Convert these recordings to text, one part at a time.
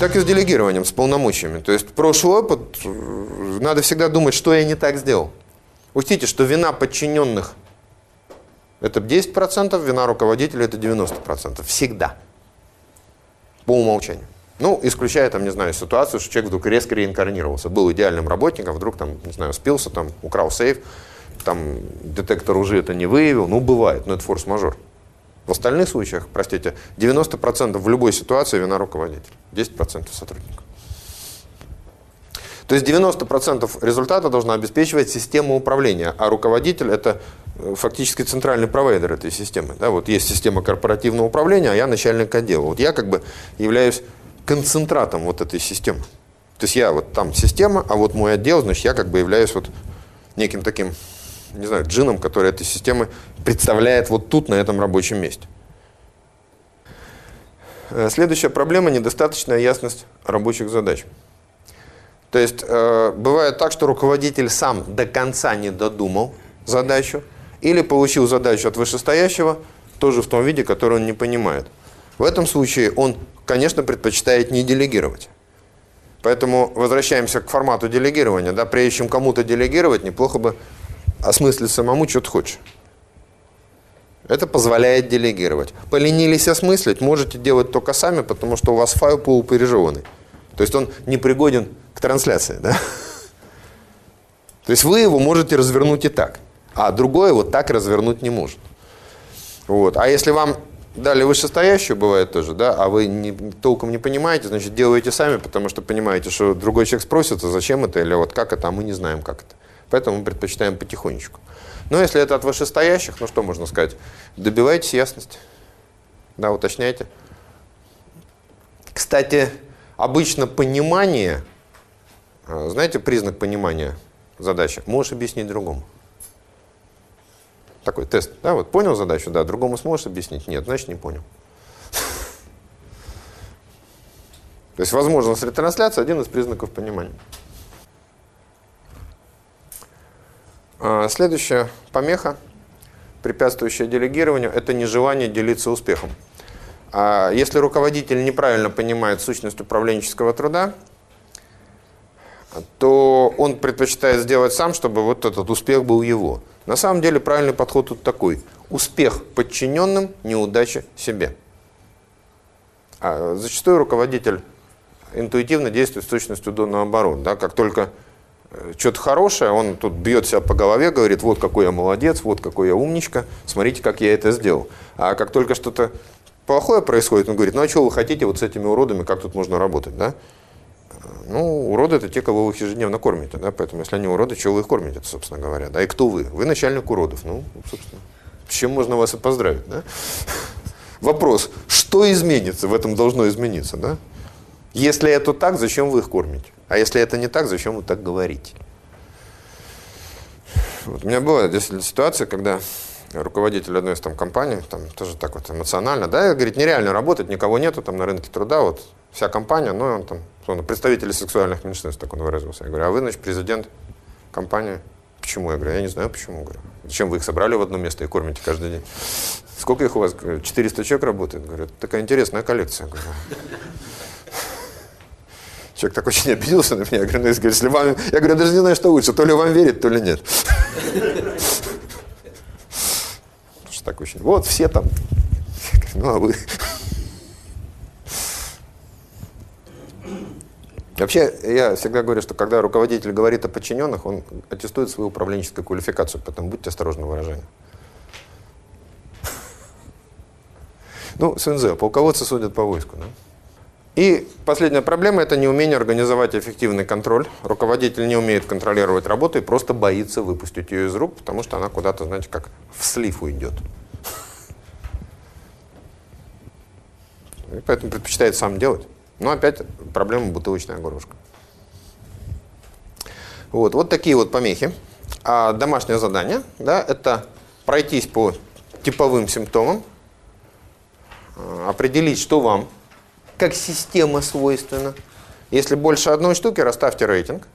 Так и с делегированием, с полномочиями. То есть прошлый опыт, надо всегда думать, что я не так сделал. Учтите, что вина подчиненных это 10%, вина руководителя это 90%. Всегда. По умолчанию. Ну, исключая, там, не знаю, ситуацию, что человек вдруг резко реинкарнировался. Был идеальным работником, вдруг, там, не знаю, спился, там, украл сейф, там, детектор уже это не выявил. Ну, бывает, но это форс-мажор. В остальных случаях, простите, 90% в любой ситуации вина руководителя, 10% сотрудников. То есть 90% результата должна обеспечивать система управления, а руководитель – это э, фактически центральный провайдер этой системы. Да, вот есть система корпоративного управления, а я начальник отдела. Вот я как бы являюсь концентратом вот этой системы. То есть я вот там система, а вот мой отдел, значит, я как бы являюсь вот неким таким, не знаю, джином, который этой системы представляет вот тут, на этом рабочем месте. Э, следующая проблема – недостаточная ясность рабочих задач. То есть э, бывает так, что руководитель сам до конца не додумал задачу или получил задачу от вышестоящего, тоже в том виде, который он не понимает. В этом случае он конечно, предпочитает не делегировать. Поэтому возвращаемся к формату делегирования. Да? Прежде чем кому-то делегировать, неплохо бы осмыслить самому, что ты хочешь. Это позволяет делегировать. Поленились осмыслить, можете делать только сами, потому что у вас файл полупережеванный. То есть он не пригоден к трансляции. Да? То есть вы его можете развернуть и так, а другое вот так развернуть не может. Вот. А если вам Далее вышестоящую бывает тоже, да, а вы не, толком не понимаете, значит, делаете сами, потому что понимаете, что другой человек спросит, а зачем это, или вот как это, а мы не знаем, как это. Поэтому мы предпочитаем потихонечку. Но если это от вышестоящих, ну что можно сказать? Добивайтесь ясности. Да, уточняйте. Кстати, обычно понимание, а, знаете, признак понимания задачи, можешь объяснить другому такой тест. Да, вот понял задачу, да, другому сможешь объяснить? Нет, значит не понял. То есть возможность ретрансляции – один из признаков понимания. Следующая помеха, препятствующая делегированию – это нежелание делиться успехом. А если руководитель неправильно понимает сущность управленческого труда, то он предпочитает сделать сам, чтобы вот этот успех был его. На самом деле правильный подход тут такой. Успех подчиненным, неудача себе. А зачастую руководитель интуитивно действует с точностью до наоборот. Да? Как только что-то хорошее, он тут бьет себя по голове, говорит, вот какой я молодец, вот какой я умничка, смотрите, как я это сделал. А как только что-то плохое происходит, он говорит, ну а что вы хотите вот с этими уродами, как тут можно работать, да? Ну, уроды это те, кого вы ежедневно кормите, да, поэтому если они уроды, чего вы их кормите, собственно говоря, да, и кто вы? Вы начальник уродов, ну, собственно, с чем можно вас и поздравить, да? Вопрос, что изменится, в этом должно измениться, да? Если это так, зачем вы их кормите? А если это не так, зачем вы так говорите? Вот у меня была здесь ситуация, когда руководитель одной из там компаний, там тоже так вот эмоционально, да, говорит, нереально работать, никого нету там на рынке труда, вот вся компания, ну, он там, он представители сексуальных меньшинств, так он выразился. Я говорю, а вы, значит, президент компании? Почему? Я говорю, я не знаю, почему. Говорю, зачем вы их собрали в одно место и кормите каждый день? Сколько их у вас? 400 человек работает? Говорю, такая интересная коллекция. Говорю. Человек так очень обиделся на меня. Я говорю, ну, если вам... Я говорю, я даже не знаю, что лучше, то ли вам верить, то ли нет. Что так очень... Вот все там. Ну, а вы... Вообще, я всегда говорю, что когда руководитель говорит о подчиненных, он аттестует свою управленческую квалификацию, поэтому будьте осторожны в выражении. Ну, СНЗ, полководцы судят по войску. Да? И последняя проблема – это неумение организовать эффективный контроль. Руководитель не умеет контролировать работу и просто боится выпустить ее из рук, потому что она куда-то, знаете, как в слив уйдет. И поэтому предпочитает сам делать. Но опять проблема бутылочная горлышко. Вот, вот такие вот помехи. А домашнее задание, да, это пройтись по типовым симптомам, а, определить, что вам как система свойственна. Если больше одной штуки, расставьте рейтинг,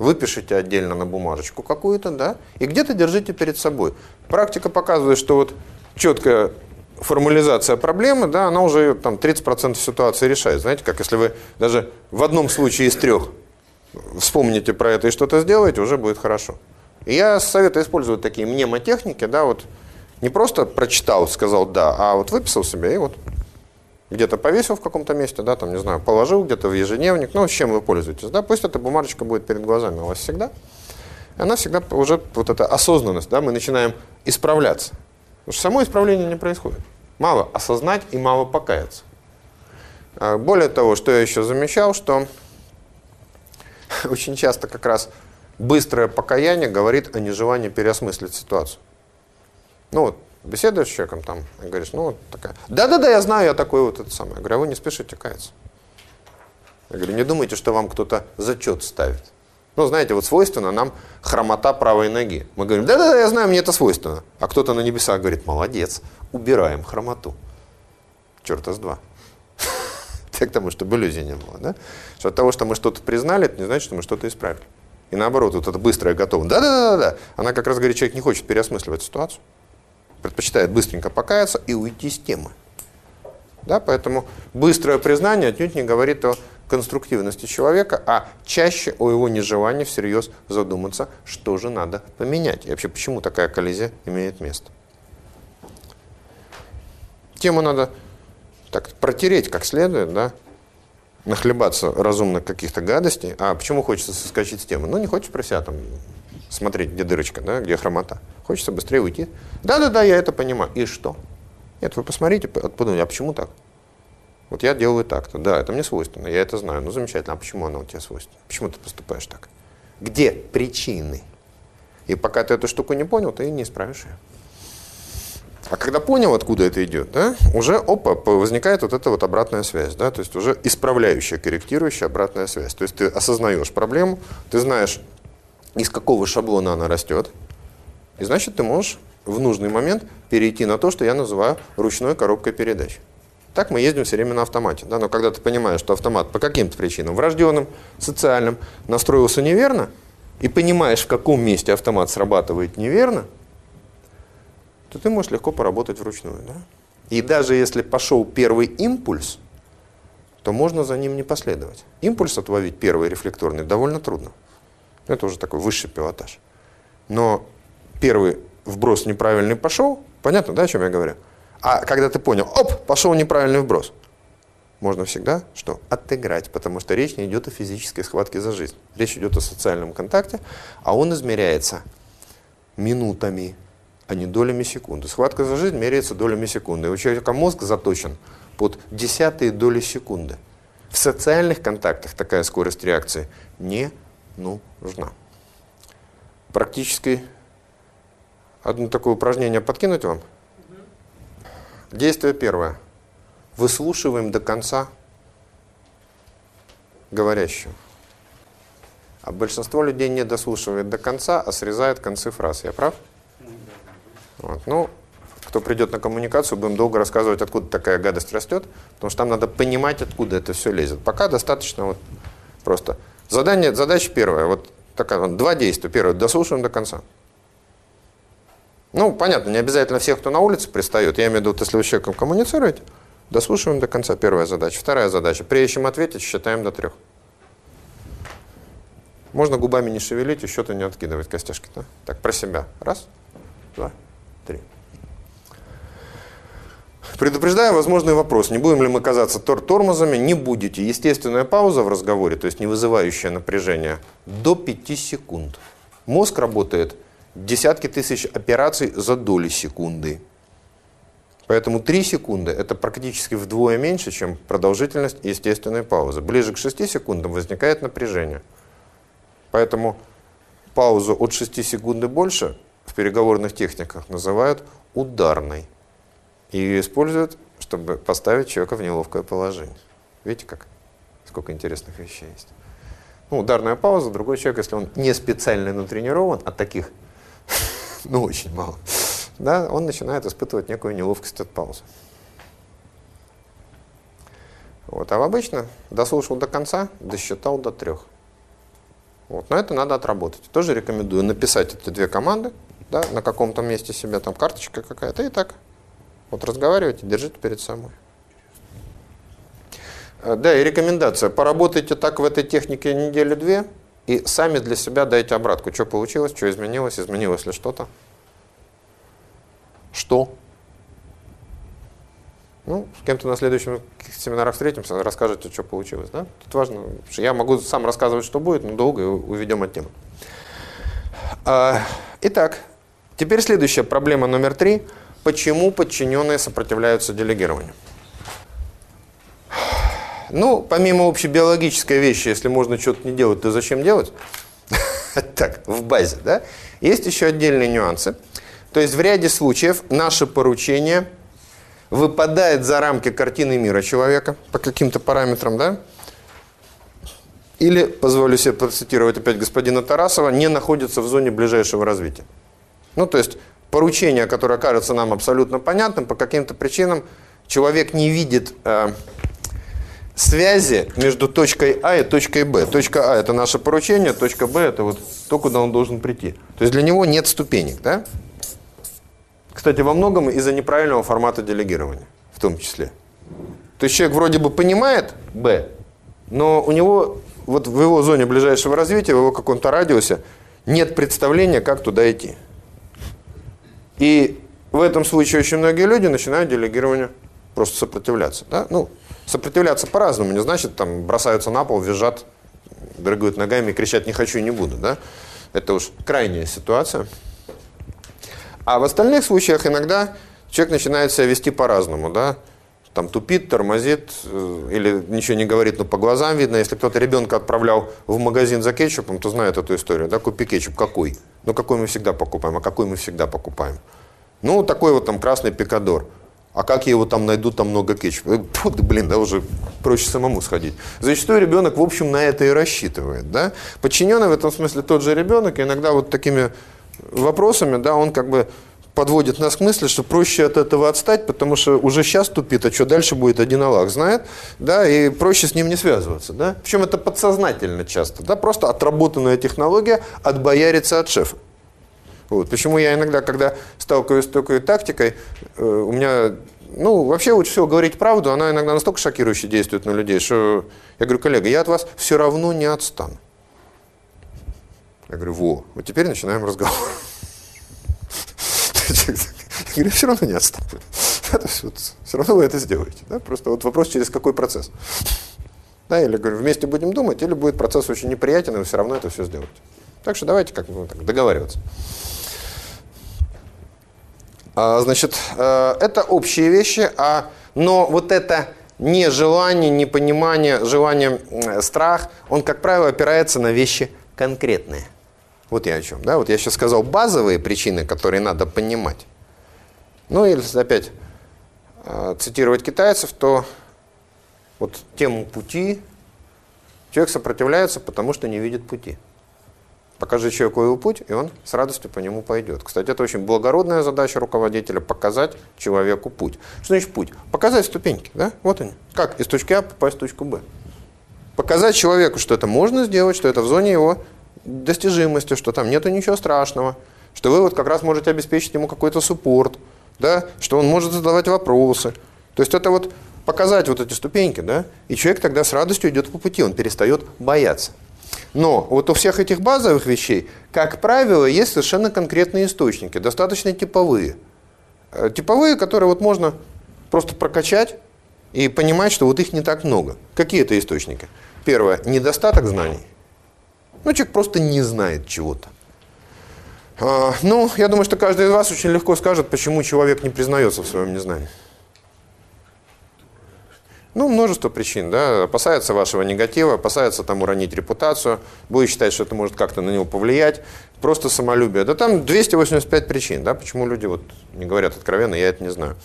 выпишите отдельно на бумажечку какую-то, да, и где-то держите перед собой. Практика показывает, что вот четкое формализация проблемы, да, она уже там 30% ситуации решает. Знаете, как если вы даже в одном случае из трех вспомните про это и что-то сделаете, уже будет хорошо. И я советую использовать такие мнемотехники, да, вот не просто прочитал, сказал «да», а вот выписал себе и вот где-то повесил в каком-то месте, да, там, не знаю, положил где-то в ежедневник, ну, с чем вы пользуетесь, да, пусть эта бумажечка будет перед глазами у вас всегда. Она всегда уже, вот эта осознанность, да, мы начинаем исправляться. Потому что само исправление не происходит. Мало осознать и мало покаяться. А более того, что я еще замечал, что очень часто как раз быстрое покаяние говорит о нежелании переосмыслить ситуацию. Ну вот, беседуешь с человеком там, и говоришь, ну вот такая, да-да-да, я знаю, я такой вот это самое. Я говорю, а вы не спешите каяться. Я говорю, не думайте, что вам кто-то зачет ставит. Ну, знаете, вот свойственно нам хромота правой ноги. Мы говорим, да-да-да, я знаю, мне это свойственно. А кто-то на небесах говорит, молодец, убираем хромоту. Черта с два. К тому, чтобы иллюзий не было. Да? Что от того, что мы что-то признали, это не значит, что мы что-то исправили. И наоборот, вот это быстрое готово. Да-да-да-да. Она как раз говорит, человек не хочет переосмысливать ситуацию. Предпочитает быстренько покаяться и уйти с темы. Да, поэтому быстрое признание отнюдь не говорит о конструктивности человека, а чаще о его нежелании всерьез задуматься, что же надо поменять. И вообще, почему такая коллизия имеет место. Тему надо так протереть как следует, да, нахлебаться разумно каких-то гадостей. А почему хочется соскочить с темы? Ну, не хочешь про себя там смотреть, где дырочка, да, где хромота. Хочется быстрее уйти. Да-да-да, я это понимаю. И что? Нет, вы посмотрите, подумайте, а почему так? Вот я делаю так-то. Да, это мне свойственно, я это знаю. Ну, замечательно. А почему оно у тебя свойственно? Почему ты поступаешь так? Где причины? И пока ты эту штуку не понял, ты не исправишь ее. А когда понял, откуда это идет, да, уже опа, возникает вот эта вот обратная связь, да, то есть уже исправляющая, корректирующая обратная связь. То есть ты осознаешь проблему, ты знаешь, из какого шаблона она растет, и значит ты можешь в нужный момент перейти на то, что я называю ручной коробкой передач. Так мы ездим все время на автомате. Да? Но когда ты понимаешь, что автомат по каким-то причинам, врожденным, социальным, настроился неверно, и понимаешь, в каком месте автомат срабатывает неверно, то ты можешь легко поработать вручную. Да? И даже если пошел первый импульс, то можно за ним не последовать. Импульс отловить первый рефлекторный довольно трудно. Это уже такой высший пилотаж. Но первый вброс неправильный пошел, понятно, да, о чем я говорю? А когда ты понял, оп, пошел неправильный вброс, можно всегда что? Отыграть, потому что речь не идет о физической схватке за жизнь. Речь идет о социальном контакте, а он измеряется минутами, а не долями секунды. Схватка за жизнь меряется долями секунды. У человека мозг заточен под десятые доли секунды. В социальных контактах такая скорость реакции не нужна. Практически одно такое упражнение подкинуть вам – Действие первое. Выслушиваем до конца говорящего. А большинство людей не дослушивает до конца, а срезает концы фраз. Я прав? Вот. Ну, кто придет на коммуникацию, будем долго рассказывать, откуда такая гадость растет, потому что там надо понимать, откуда это все лезет. Пока достаточно вот просто. Задание, задача первая, вот такая, два действия. Первое, дослушиваем до конца. Ну, понятно, не обязательно всех, кто на улице пристает. Я имею в виду, если вы с человеком коммуницируете, дослушиваем до конца. Первая задача. Вторая задача. Прежде чем ответить, считаем до трех. Можно губами не шевелить и счета не откидывать костяшки. Да? Так, про себя. Раз, два, три. Предупреждаю возможный вопрос. Не будем ли мы казаться тор тормозами? Не будете. Естественная пауза в разговоре, то есть не вызывающее напряжение, до 5 секунд. Мозг работает десятки тысяч операций за доли секунды. Поэтому 3 секунды – это практически вдвое меньше, чем продолжительность естественной паузы. Ближе к 6 секундам возникает напряжение. Поэтому паузу от 6 секунд и больше в переговорных техниках называют ударной. И ее используют, чтобы поставить человека в неловкое положение. Видите, как? Сколько интересных вещей есть. Ну, ударная пауза, другой человек, если он не специально натренирован, от таких ну очень мало, да, он начинает испытывать некую неловкость от паузы. Вот, а обычно дослушал до конца, досчитал до трех. Вот, но это надо отработать. Тоже рекомендую написать эти две команды, да, на каком-то месте себе, там карточка какая-то, и так Вот разговаривайте, держите перед собой. Э, да, и рекомендация. Поработайте так в этой технике недели-две, и сами для себя дайте обратку. Что получилось, что изменилось, изменилось ли что-то. Что? Ну, с кем-то на следующем семинарах встретимся, расскажете, что получилось. Да? Тут важно, что я могу сам рассказывать, что будет, но долго уведем от темы. А, итак, теперь следующая проблема номер три. Почему подчиненные сопротивляются делегированию? Ну, помимо общебиологической вещи, если можно что-то не делать, то зачем делать? Так, в базе, да? Есть еще отдельные нюансы. То есть в ряде случаев наше поручение выпадает за рамки картины мира человека по каким-то параметрам, да? Или, позволю себе процитировать опять господина Тарасова, не находится в зоне ближайшего развития. Ну, то есть поручение, которое кажется нам абсолютно понятным, по каким-то причинам человек не видит э, связи между точкой А и точкой Б. Точка А – это наше поручение, точка Б – это вот то, куда он должен прийти. То есть для него нет ступенек, да? Кстати, во многом из-за неправильного формата делегирования, в том числе. То есть человек вроде бы понимает Б, но у него вот в его зоне ближайшего развития, в его каком-то радиусе нет представления, как туда идти. И в этом случае очень многие люди начинают делегирование просто сопротивляться. Да? Ну, сопротивляться по-разному, не значит, там бросаются на пол, визжат, дрыгают ногами и кричат «не хочу, не буду». Да? Это уж крайняя ситуация. А в остальных случаях иногда человек начинает себя вести по-разному, да, там тупит, тормозит э, или ничего не говорит, но по глазам видно. Если кто-то ребенка отправлял в магазин за кетчупом, то знает эту историю, да, купи кетчуп, какой? Ну, какой мы всегда покупаем, а какой мы всегда покупаем? Ну, такой вот там красный пикадор. А как я его там найду, там много кетчупа? Фу, да, блин, да уже проще самому сходить. Зачастую ребенок, в общем, на это и рассчитывает. Да? Подчиненный в этом смысле тот же ребенок, иногда вот такими вопросами, да, он как бы подводит нас к мысли, что проще от этого отстать, потому что уже сейчас тупит, а что дальше будет, один Аллах знает, да, и проще с ним не связываться, да. Причем это подсознательно часто, да, просто отработанная технология отбоярится от шефа. Вот. Почему я иногда, когда сталкиваюсь с такой тактикой, э, у меня, ну, вообще лучше всего говорить правду, она иногда настолько шокирующе действует на людей, что я говорю, коллега, я от вас все равно не отстану. Я говорю, во, вот теперь начинаем разговор. Я говорю, все равно не отстану. Это все, все равно вы это сделаете. Да? Просто вот вопрос, через какой процесс. Да, или говорю, вместе будем думать, или будет процесс очень неприятен, и вы все равно это все сделаете. Так что давайте как ну, так, договариваться. А, значит, э, это общие вещи, а, но вот это нежелание, непонимание, желание, страх, он, как правило, опирается на вещи конкретные. Вот я о чем. Да? Вот я сейчас сказал базовые причины, которые надо понимать. Ну, или опять э, цитировать китайцев, то вот тему пути человек сопротивляется, потому что не видит пути. Покажи человеку его путь, и он с радостью по нему пойдет. Кстати, это очень благородная задача руководителя – показать человеку путь. Что значит путь? Показать ступеньки. Да? Вот они. Как из точки А попасть в точку Б. Показать человеку, что это можно сделать, что это в зоне его достижимости, что там нету ничего страшного, что вы вот как раз можете обеспечить ему какой-то суппорт, да, что он может задавать вопросы. То есть это вот показать вот эти ступеньки, да, и человек тогда с радостью идет по пути, он перестает бояться. Но вот у всех этих базовых вещей, как правило, есть совершенно конкретные источники, достаточно типовые. Э, типовые, которые вот можно просто прокачать и понимать, что вот их не так много. Какие это источники? Первое – недостаток знаний. Ну, человек просто не знает чего-то. А, ну, я думаю, что каждый из вас очень легко скажет, почему человек не признается в своем незнании. Ну, множество причин, да, опасается вашего негатива, опасается там уронить репутацию, будет считать, что это может как-то на него повлиять, просто самолюбие. Да там 285 причин, да, почему люди вот не говорят откровенно, я это не знаю.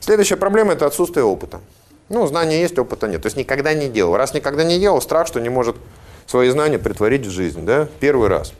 Следующая проблема – это отсутствие опыта. Ну, знания есть, опыта нет. То есть никогда не делал. Раз никогда не делал, страх, что не может свои знания притворить в жизнь, да, первый раз.